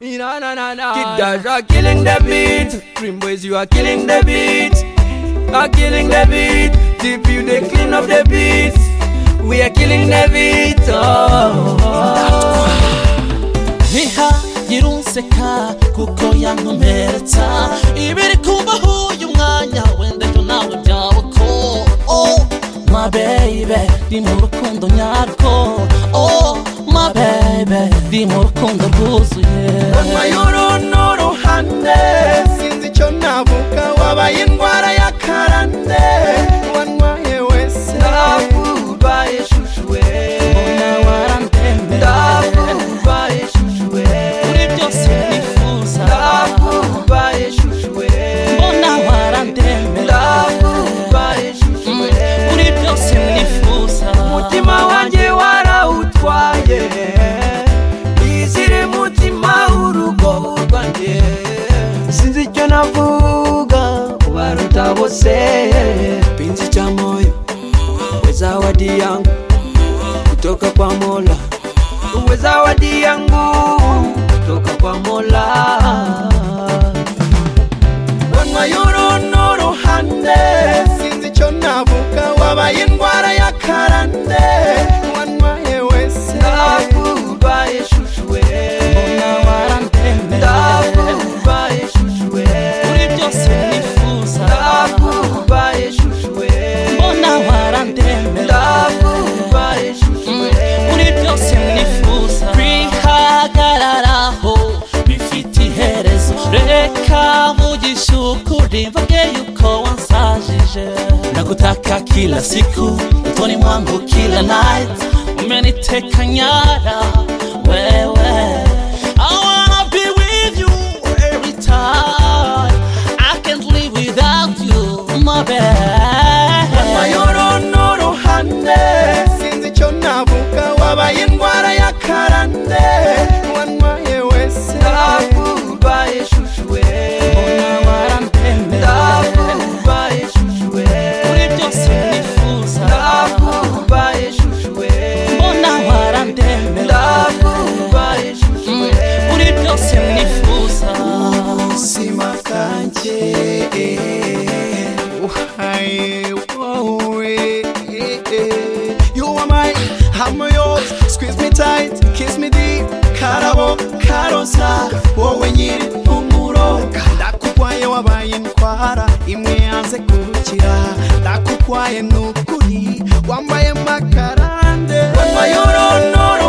Na, na, na, na. Kid Dash are killing the beat. Dream boys, you are killing the beat. Are killing the beat. Deep you they clean up the beat. We are killing the beat. Oh. Niha yirunseka kuko yankomeretsa ibiri kumbaho uyu mwanya wenda byo nawe byaba uko oh my baby ndi mu rukundo nyarwo vivimos con dos buzos, yeah. kipenzi cha moyo wezawadi yangu kutoka kwa mola wezawadi yangu kutoka kwa mola wanwayoronorohande sinzi cho navuka wabaye indwara ya karande wanwaye wese akubaye shushuwe Ndagutaka mujishukuri mvuge yuko wansajije Ndagutaka kila siku utoni mwangu kila night Umeniteka nyara wewe I wanna be with you every time I can't live without you my babe Amayoro noro hande Sinzi chona buka wabayin Eh, you are mine, I'm yours. Squeeze me tight, kiss me deep. Karabo, karosa, wowe nyiri umuro. Ndakukwaye wabaye ntwara, imwe yanze kukira. Ndakukwaye nukuri, wambaye makarande. Wambaye urunuro.